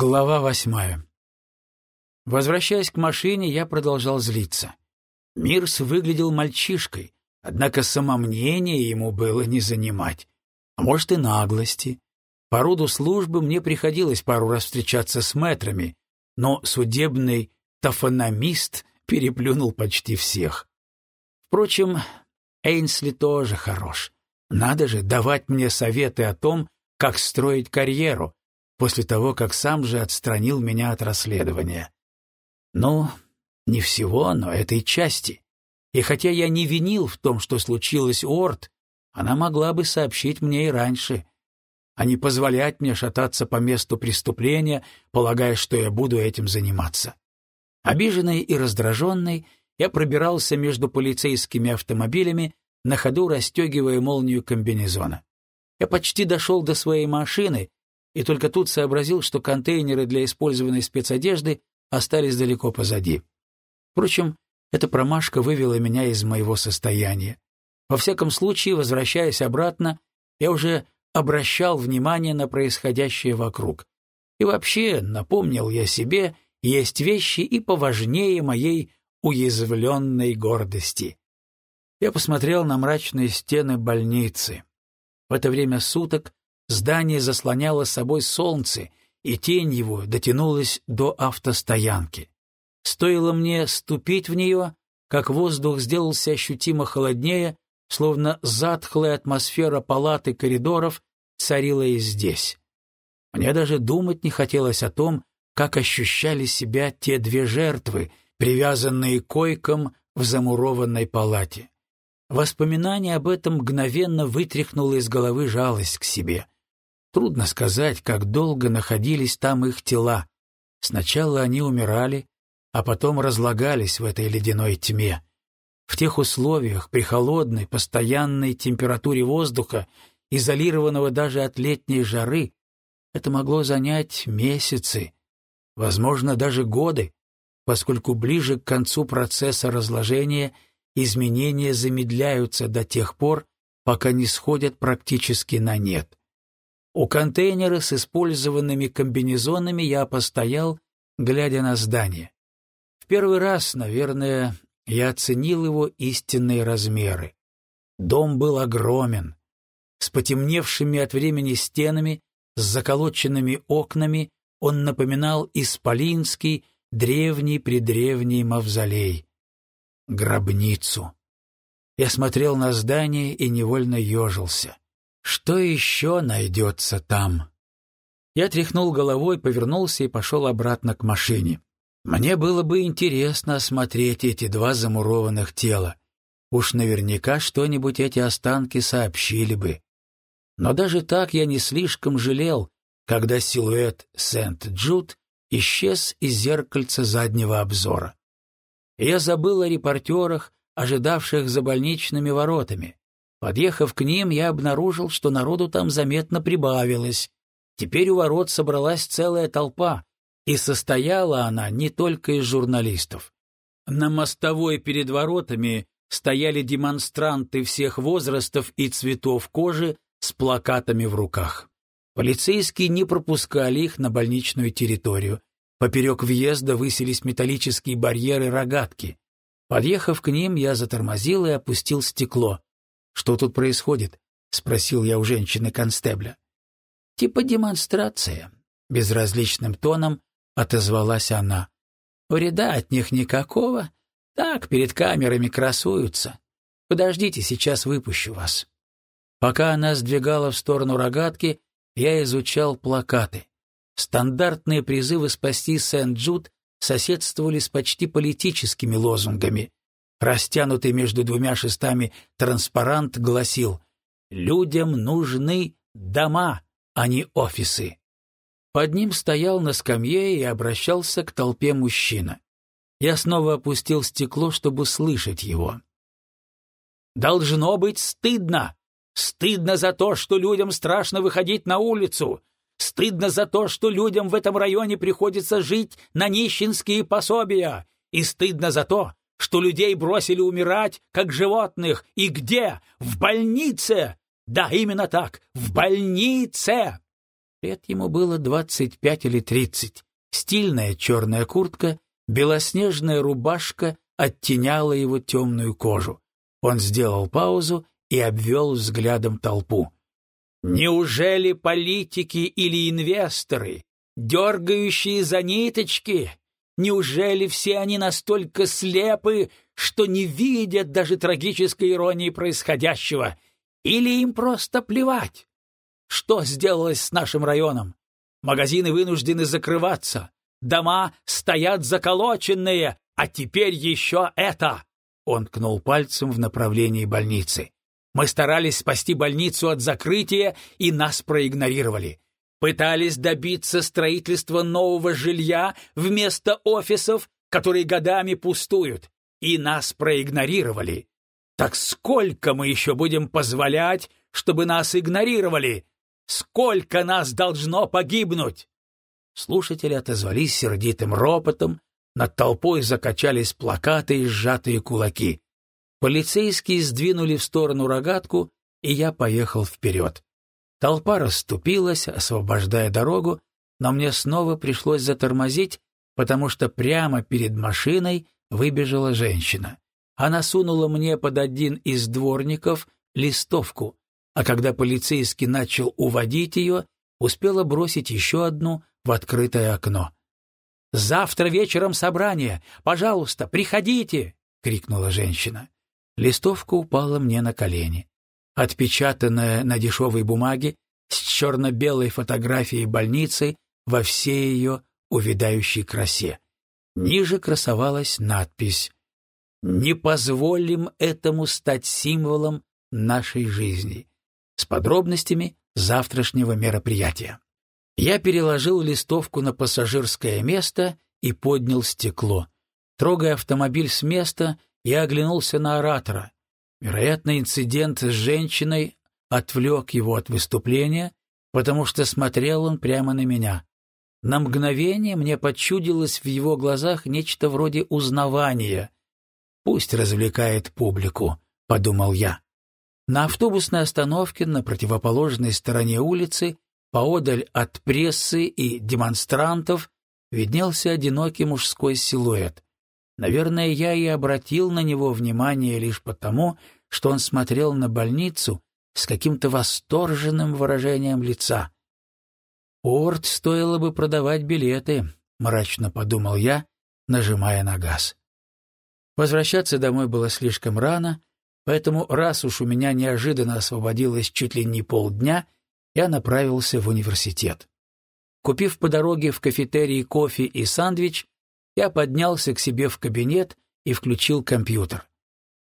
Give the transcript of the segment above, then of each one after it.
Глава восьмая. Возвращаясь к машине, я продолжал злиться. Мирс выглядел мальчишкой, однако самомнение ему было не занимать. А может и наглости. По роду службы мне приходилось пару раз встречаться с мэтрами, но судебный тафономист переплюнул почти всех. Впрочем, Эйнсли тоже хорош. Надо же давать мне советы о том, как строить карьеру, после того, как сам же отстранил меня от расследования. Ну, не всего, но этой части. И хотя я не винил в том, что случилось у Орт, она могла бы сообщить мне и раньше, а не позволять мне шататься по месту преступления, полагая, что я буду этим заниматься. Обиженный и раздраженный, я пробирался между полицейскими автомобилями, на ходу расстегивая молнию комбинезона. Я почти дошел до своей машины, и только тут сообразил, что контейнеры для использованной спецодежды остались далеко позади. Впрочем, эта промашка вывела меня из моего состояния. Во всяком случае, возвращаясь обратно, я уже обращал внимание на происходящее вокруг. И вообще, напомнил я себе, есть вещи и поважнее моей уязвленной гордости. Я посмотрел на мрачные стены больницы. В это время суток Здание заслоняло собой солнце, и тень его дотянулась до автостоянки. Стоило мне ступить в нее, как воздух сделался ощутимо холоднее, словно затхлая атмосфера палаты коридоров царила и здесь. Мне даже думать не хотелось о том, как ощущали себя те две жертвы, привязанные койкам в замурованной палате. Воспоминание об этом мгновенно вытряхнуло из головы жалость к себе — Трудно сказать, как долго находились там их тела. Сначала они умирали, а потом разлагались в этой ледяной тьме. В тех условиях, при холодной, постоянной температуре воздуха, изолированного даже от летней жары, это могло занять месяцы, возможно, даже годы, поскольку ближе к концу процесса разложения изменения замедляются до тех пор, пока не сходят практически на нет. У контейнера с использованными комбинезонами я постоял, глядя на здание. В первый раз, наверное, я оценил его истинные размеры. Дом был огромен, с потемневшими от времени стенами, с заколоченными окнами, он напоминал исполинский, древний-предревний мавзолей. Гробницу. Я смотрел на здание и невольно ежился. Что еще найдется там? Я тряхнул головой, повернулся и пошел обратно к машине. Мне было бы интересно осмотреть эти два замурованных тела. Уж наверняка что-нибудь эти останки сообщили бы. Но даже так я не слишком жалел, когда силуэт Сент-Джуд исчез из зеркальца заднего обзора. Я забыл о репортерах, ожидавших за больничными воротами. Подъехав к ним, я обнаружил, что народу там заметно прибавилось. Теперь у ворот собралась целая толпа, и состояла она не только из журналистов. На мостовой перед воротами стояли демонстранты всех возрастов и цветов кожи с плакатами в руках. Полицейские не пропускали их на больничную территорию. Поперек въезда высились металлические барьеры-рогатки. Подъехав к ним, я затормозил и опустил стекло. «Что тут происходит?» — спросил я у женщины-констебля. «Типа демонстрация», — безразличным тоном отозвалась она. «Вреда от них никакого. Так, перед камерами красуются. Подождите, сейчас выпущу вас». Пока она сдвигала в сторону рогатки, я изучал плакаты. Стандартные призывы спасти Сент-Джуд соседствовали с почти политическими лозунгами. Растянутый между двумя шестами транспарант гласил «Людям нужны дома, а не офисы». Под ним стоял на скамье и обращался к толпе мужчина. Я снова опустил стекло, чтобы слышать его. «Должно быть стыдно! Стыдно за то, что людям страшно выходить на улицу! Стыдно за то, что людям в этом районе приходится жить на нищенские пособия! И стыдно за то, что людей бросили умирать, как животных. И где? В больнице! Да, именно так, в больнице! Лет ему было двадцать пять или тридцать. Стильная черная куртка, белоснежная рубашка оттеняла его темную кожу. Он сделал паузу и обвел взглядом толпу. «Неужели политики или инвесторы, дергающие за ниточки, неужели все они настолько слепы, что не видят даже трагической иронии происходящего? Или им просто плевать? Что сделалось с нашим районом? Магазины вынуждены закрываться, дома стоят заколоченные, а теперь еще это!» Он ткнул пальцем в направлении больницы. Мы старались спасти больницу от закрытия, и нас проигнорировали. Пытались добиться строительства нового жилья вместо офисов, которые годами пустуют, и нас проигнорировали. Так сколько мы еще будем позволять, чтобы нас игнорировали? Сколько нас должно погибнуть? Слушатели отозвались сердитым ропотом, над толпой закачались плакаты и сжатые кулаки. Полицейские сдвинули в сторону рогатку, и я поехал вперед. Толпа расступилась, освобождая дорогу, но мне снова пришлось затормозить, потому что прямо перед машиной выбежала женщина. Она сунула мне под один из дворников листовку, а когда полицейский начал уводить ее, успела бросить еще одну в открытое окно. «Завтра вечером собрание! Пожалуйста, приходите!» — крикнула женщина. Листовка упала мне на колени. Отпечатанная на дешевой бумаге с черно-белой фотографией больницы во всей ее увядающей красе. Ниже красовалась надпись «Не позволим этому стать символом нашей жизни» с подробностями завтрашнего мероприятия. Я переложил листовку на пассажирское место и поднял стекло. Трогая автомобиль с места, я оглянулся на оратора. Вероятно, инцидент с женщиной отвлек его от выступления, потому что смотрел он прямо на меня. На мгновение мне почудилось в его глазах нечто вроде узнавания. «Пусть развлекает публику», — подумал я. На автобусной остановке на противоположной стороне улицы, поодаль от прессы и демонстрантов, виднелся одинокий мужской силуэт. Наверное, я и обратил на него внимание лишь потому, что он смотрел на больницу с каким-то восторженным выражением лица. «Орд стоило бы продавать билеты», — мрачно подумал я, нажимая на газ. Возвращаться домой было слишком рано, поэтому раз уж у меня неожиданно освободилось чуть ли не полдня, я направился в университет. Купив по дороге в кафетерии кофе и сандвич, я поднялся к себе в кабинет и включил компьютер.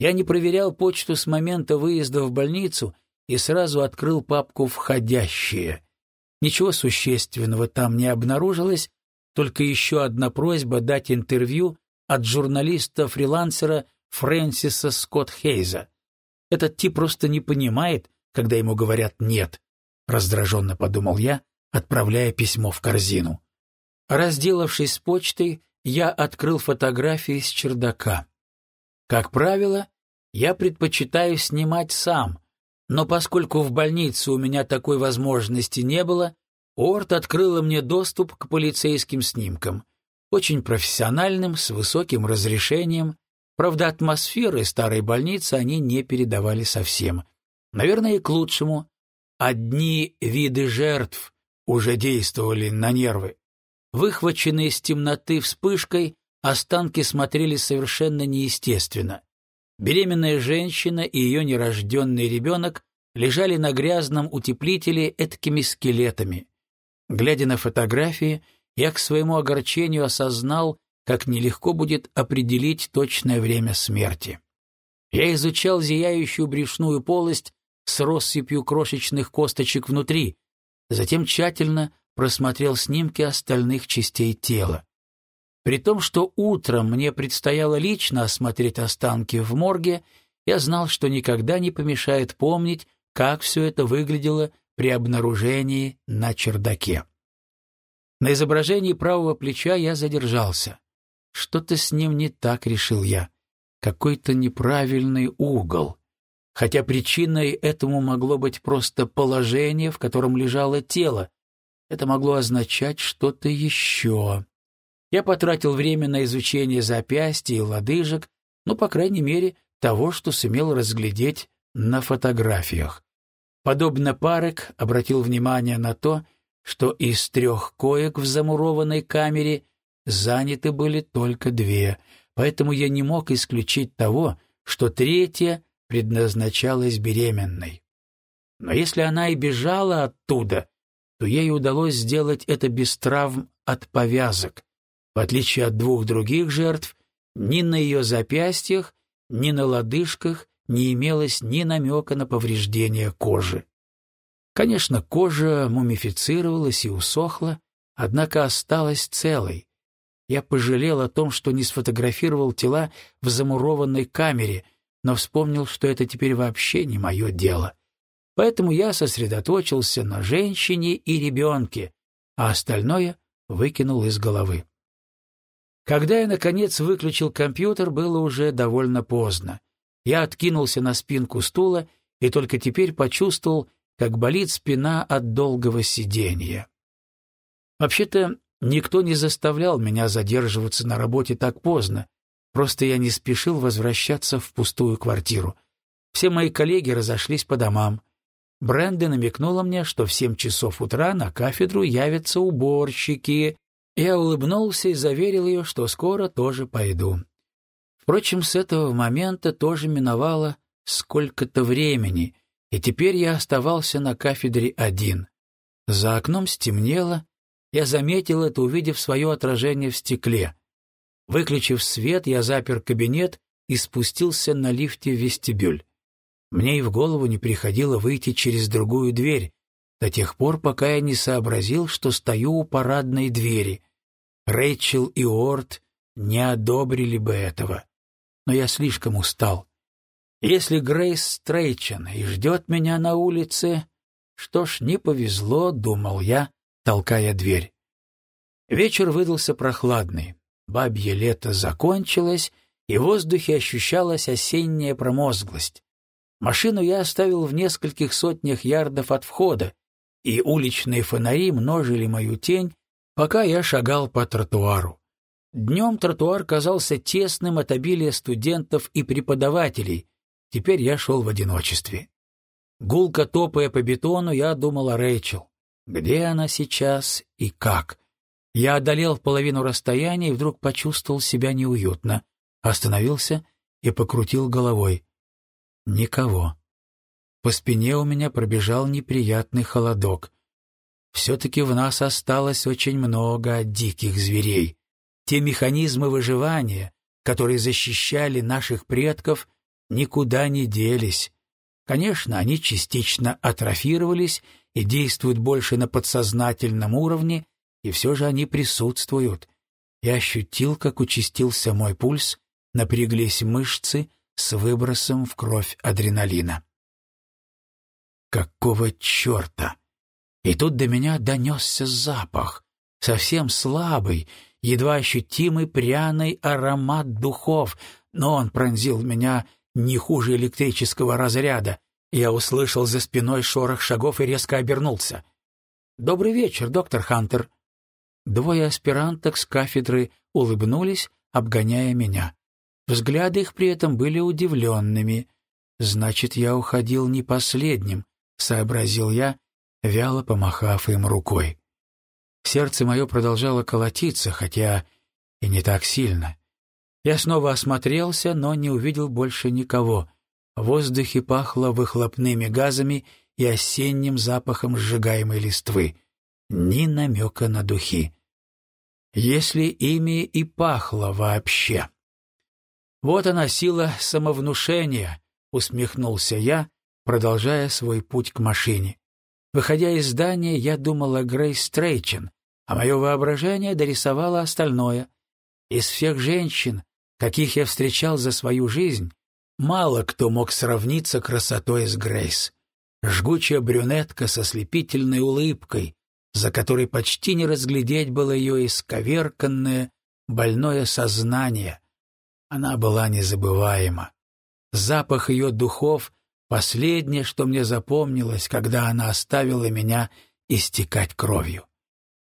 Я не проверял почту с момента выезда в больницу и сразу открыл папку «Входящие». Ничего существенного там не обнаружилось, только еще одна просьба дать интервью от журналиста-фрилансера Фрэнсиса Скотт Хейза. Этот тип просто не понимает, когда ему говорят «нет», — раздраженно подумал я, отправляя письмо в корзину. Разделавшись с почтой, я открыл фотографии с чердака. Как правило, я предпочитаю снимать сам, но поскольку в больнице у меня такой возможности не было, Орт открыла мне доступ к полицейским снимкам, очень профессиональным, с высоким разрешением. Правда, атмосферы старой больницы они не передавали совсем. Наверное, и к лучшему. Одни виды жертв уже действовали на нервы. Выхваченные из темноты вспышкой, останки смотрели совершенно неестественно. Беременная женщина и ее нерожденный ребенок лежали на грязном утеплителе этакими скелетами. Глядя на фотографии, я к своему огорчению осознал, как нелегко будет определить точное время смерти. Я изучал зияющую брюшную полость с россыпью крошечных косточек внутри, затем тщательно просмотрел снимки остальных частей тела. При том, что утром мне предстояло лично осмотреть останки в морге, я знал, что никогда не помешает помнить, как все это выглядело при обнаружении на чердаке. На изображении правого плеча я задержался. Что-то с ним не так, решил я. Какой-то неправильный угол. Хотя причиной этому могло быть просто положение, в котором лежало тело, это могло означать что-то еще. Я потратил время на изучение запястья и лодыжек, ну, по крайней мере, того, что сумел разглядеть на фотографиях. Подобно Парек обратил внимание на то, что из трех коек в замурованной камере заняты были только две, поэтому я не мог исключить того, что третья предназначалась беременной. Но если она и бежала оттуда, то ей удалось сделать это без травм от повязок. В отличие от двух других жертв, ни на ее запястьях, ни на лодыжках не имелось ни намека на повреждение кожи. Конечно, кожа мумифицировалась и усохла, однако осталась целой. Я пожалел о том, что не сфотографировал тела в замурованной камере, но вспомнил, что это теперь вообще не мое дело. Поэтому я сосредоточился на женщине и ребенке, а остальное выкинул из головы. Когда я, наконец, выключил компьютер, было уже довольно поздно. Я откинулся на спинку стула и только теперь почувствовал, как болит спина от долгого сидения. Вообще-то, никто не заставлял меня задерживаться на работе так поздно, просто я не спешил возвращаться в пустую квартиру. Все мои коллеги разошлись по домам. Бренда намекнула мне, что в семь часов утра на кафедру явятся уборщики. Я улыбнулся и заверил ее, что скоро тоже пойду. Впрочем, с этого момента тоже миновало сколько-то времени, и теперь я оставался на кафедре один. За окном стемнело, я заметил это, увидев свое отражение в стекле. Выключив свет, я запер кабинет и спустился на лифте в вестибюль. Мне и в голову не приходило выйти через другую дверь, до тех пор, пока я не сообразил, что стою у парадной двери. Рэйчел и Уорд не одобрили бы этого. Но я слишком устал. Если Грейс Стрейчен и ждет меня на улице, что ж, не повезло, думал я, толкая дверь. Вечер выдался прохладный. Бабье лето закончилось, и в воздухе ощущалась осенняя промозглость. Машину я оставил в нескольких сотнях ярдов от входа, и уличные фонари множили мою тень, пока я шагал по тротуару. Днем тротуар казался тесным от обилия студентов и преподавателей, теперь я шел в одиночестве. Гулко топая по бетону, я думал о Рэйчел. Где она сейчас и как? Я одолел половину расстояния и вдруг почувствовал себя неуютно. Остановился и покрутил головой. Никого. По спине у меня пробежал неприятный холодок. Все-таки в нас осталось очень много диких зверей. Те механизмы выживания, которые защищали наших предков, никуда не делись. Конечно, они частично атрофировались и действуют больше на подсознательном уровне, и все же они присутствуют. Я ощутил, как участился мой пульс, напряглись мышцы, с выбросом в кровь адреналина. Какого черта? И тут до меня донесся запах, совсем слабый, едва ощутимый пряный аромат духов, но он пронзил меня не хуже электрического разряда. Я услышал за спиной шорох шагов и резко обернулся. «Добрый вечер, доктор Хантер». Двое аспиранток с кафедры улыбнулись, обгоняя меня. Взгляды их при этом были удивленными. «Значит, я уходил не последним», — сообразил я, вяло помахав им рукой. Сердце мое продолжало колотиться, хотя и не так сильно. Я снова осмотрелся, но не увидел больше никого. В воздухе пахло выхлопными газами и осенним запахом сжигаемой листвы. Ни намека на духи. Если ими и пахло вообще. Вот она сила самовнушения, усмехнулся я, продолжая свой путь к машине. Выходя из здания, я думал о Грейс Стрейчен, а мое воображение дорисовало остальное. Из всех женщин, каких я встречал за свою жизнь, мало кто мог сравниться красотой с Грейс. Жгучая брюнетка со слепительной улыбкой, за которой почти не разглядеть было ее исковерканное, больное сознание, она была незабываема. Запах ее духов — последнее, что мне запомнилось, когда она оставила меня истекать кровью.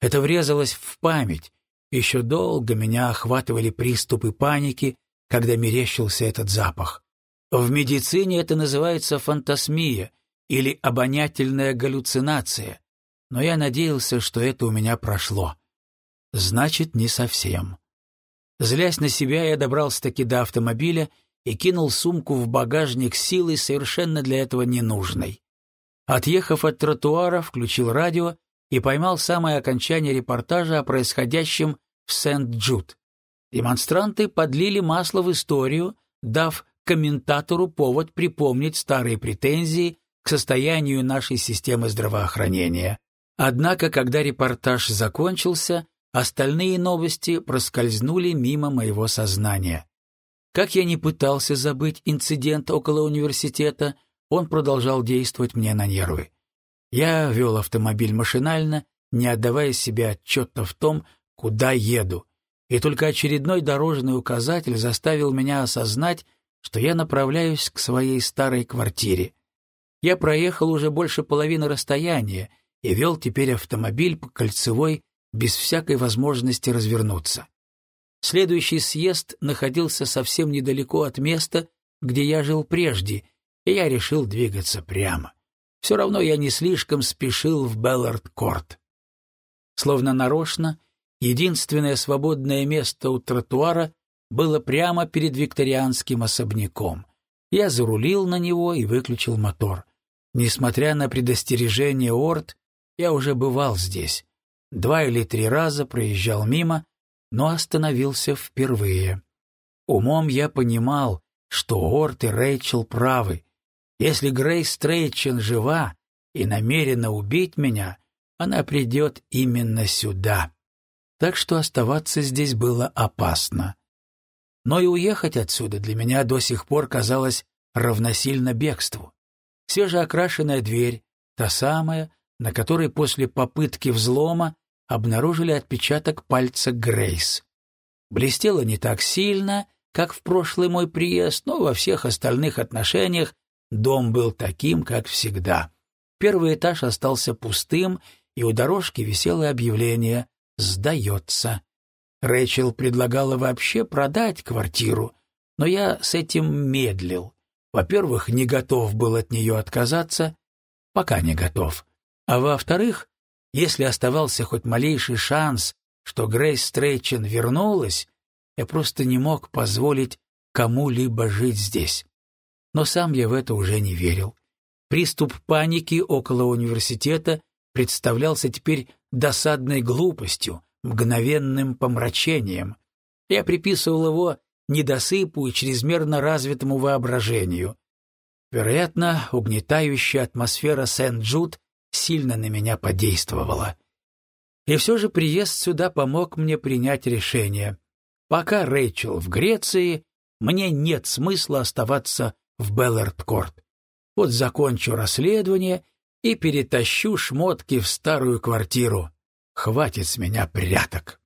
Это врезалось в память. Еще долго меня охватывали приступы паники, когда мерещился этот запах. В медицине это называется фантасмия или обонятельная галлюцинация, но я надеялся, что это у меня прошло. Значит, не совсем. Злясь на себя, я добрался-таки до автомобиля и кинул сумку в багажник силой, совершенно для этого ненужной. Отъехав от тротуара, включил радио и поймал самое окончание репортажа о происходящем в Сент-Джуд. Демонстранты подлили масло в историю, дав комментатору повод припомнить старые претензии к состоянию нашей системы здравоохранения. Однако, когда репортаж закончился, остальные новости проскользнули мимо моего сознания. Как я не пытался забыть инцидент около университета, он продолжал действовать мне на нервы. Я вел автомобиль машинально, не отдавая себе отчета в том, куда еду, и только очередной дорожный указатель заставил меня осознать, что я направляюсь к своей старой квартире. Я проехал уже больше половины расстояния и вел теперь автомобиль по кольцевой без всякой возможности развернуться. Следующий съезд находился совсем недалеко от места, где я жил прежде, и я решил двигаться прямо. Все равно я не слишком спешил в Беллард-Корт. Словно нарочно, единственное свободное место у тротуара было прямо перед викторианским особняком. Я зарулил на него и выключил мотор. Несмотря на предостережение Орд, я уже бывал здесь. Два или три раза проезжал мимо, но остановился впервые. Умом я понимал, что Орт и Рэйчел правы. Если Грейс Стрейчен жива и намерена убить меня, она придет именно сюда. Так что оставаться здесь было опасно. Но и уехать отсюда для меня до сих пор казалось равносильно бегству. Свежеокрашенная дверь, та самая, на которой после попытки взлома обнаружили отпечаток пальца Грейс. Блестела не так сильно, как в прошлый мой приезд, но во всех остальных отношениях дом был таким, как всегда. Первый этаж остался пустым, и у дорожки висело объявление «Сдается». Рэйчел предлагала вообще продать квартиру, но я с этим медлил. Во-первых, не готов был от нее отказаться, пока не готов. А во-вторых, если оставался хоть малейший шанс, что Грейс Стрейчен вернулась, я просто не мог позволить кому-либо жить здесь. Но сам я в это уже не верил. Приступ паники около университета представлялся теперь досадной глупостью, мгновенным помрачением. Я приписывал его недосыпу и чрезмерно развитому воображению. Вероятно, угнетающая атмосфера Сент-Джуд сильно на меня подействовала. И все же приезд сюда помог мне принять решение. Пока Рэйчел в Греции, мне нет смысла оставаться в Беллард-Корт. Вот закончу расследование и перетащу шмотки в старую квартиру. Хватит с меня пряток.